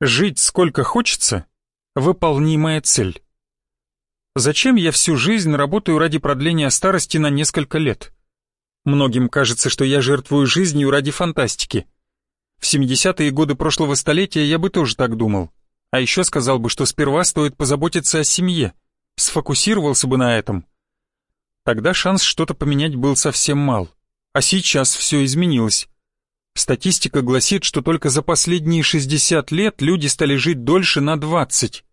Жить сколько хочется — выполнимая цель. Зачем я всю жизнь работаю ради продления старости на несколько лет? Многим кажется, что я жертвую жизнью ради фантастики. В 70-е годы прошлого столетия я бы тоже так думал. А еще сказал бы, что сперва стоит позаботиться о семье. Сфокусировался бы на этом. Тогда шанс что-то поменять был совсем мал. А сейчас все изменилось. Статистика гласит, что только за последние 60 лет люди стали жить дольше на 20.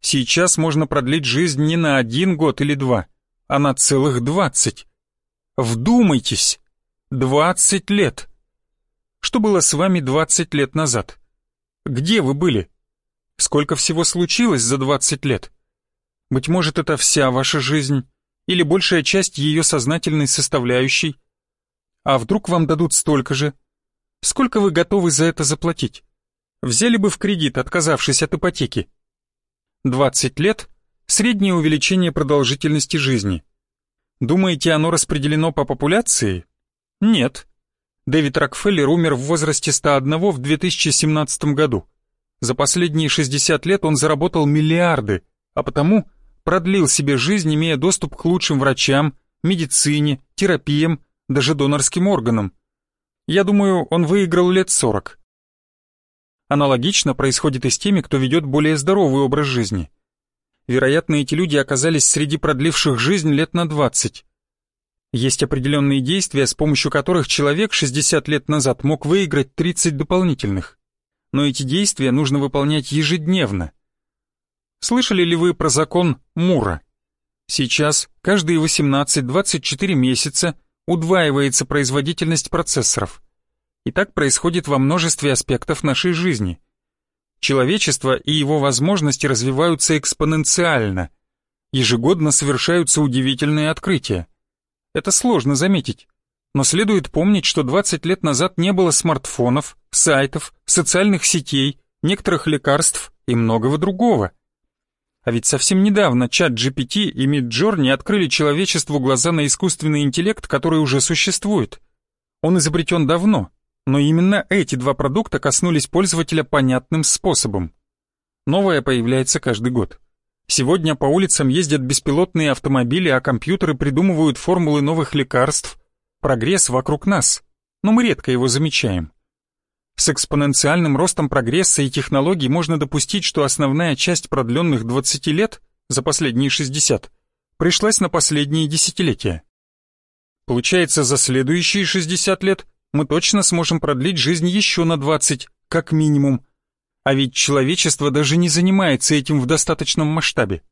Сейчас можно продлить жизнь не на один год или два, а на целых двадцать. Вдумайтесь! Двадцать лет! Что было с вами двадцать лет назад? Где вы были? Сколько всего случилось за двадцать лет? Быть может, это вся ваша жизнь или большая часть ее сознательной составляющей? А вдруг вам дадут столько же? Сколько вы готовы за это заплатить? Взяли бы в кредит, отказавшись от ипотеки? 20 лет – среднее увеличение продолжительности жизни. Думаете, оно распределено по популяции? Нет. Дэвид Рокфеллер умер в возрасте 101 в 2017 году. За последние 60 лет он заработал миллиарды, а потому продлил себе жизнь, имея доступ к лучшим врачам, медицине, терапиям, даже донорским органам. Я думаю, он выиграл лет 40. Аналогично происходит и с теми, кто ведет более здоровый образ жизни. Вероятно, эти люди оказались среди продливших жизнь лет на 20. Есть определенные действия, с помощью которых человек 60 лет назад мог выиграть 30 дополнительных. Но эти действия нужно выполнять ежедневно. Слышали ли вы про закон Мура? Сейчас каждые 18-24 месяца удваивается производительность процессоров. И так происходит во множестве аспектов нашей жизни. Человечество и его возможности развиваются экспоненциально. Ежегодно совершаются удивительные открытия. Это сложно заметить. Но следует помнить, что 20 лет назад не было смартфонов, сайтов, социальных сетей, некоторых лекарств и многого другого. А ведь совсем недавно чат GPT и Midjourney открыли человечеству глаза на искусственный интеллект, который уже существует. Он изобретен давно, но именно эти два продукта коснулись пользователя понятным способом. Новое появляется каждый год. Сегодня по улицам ездят беспилотные автомобили, а компьютеры придумывают формулы новых лекарств. Прогресс вокруг нас, но мы редко его замечаем. С экспоненциальным ростом прогресса и технологий можно допустить, что основная часть продленных 20 лет, за последние 60, пришлась на последние десятилетия. Получается, за следующие 60 лет мы точно сможем продлить жизнь еще на 20, как минимум. А ведь человечество даже не занимается этим в достаточном масштабе.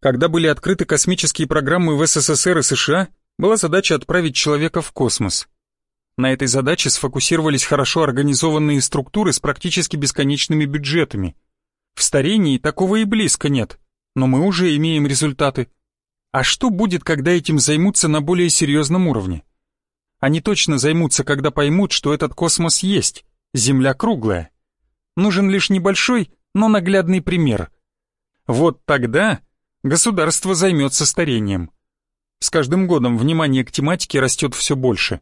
Когда были открыты космические программы в СССР и США, была задача отправить человека в космос. На этой задаче сфокусировались хорошо организованные структуры с практически бесконечными бюджетами. В старении такого и близко нет, но мы уже имеем результаты. А что будет, когда этим займутся на более серьезном уровне? Они точно займутся, когда поймут, что этот космос есть, Земля круглая. Нужен лишь небольшой, но наглядный пример. Вот тогда государство займется старением. С каждым годом внимание к тематике растет все больше,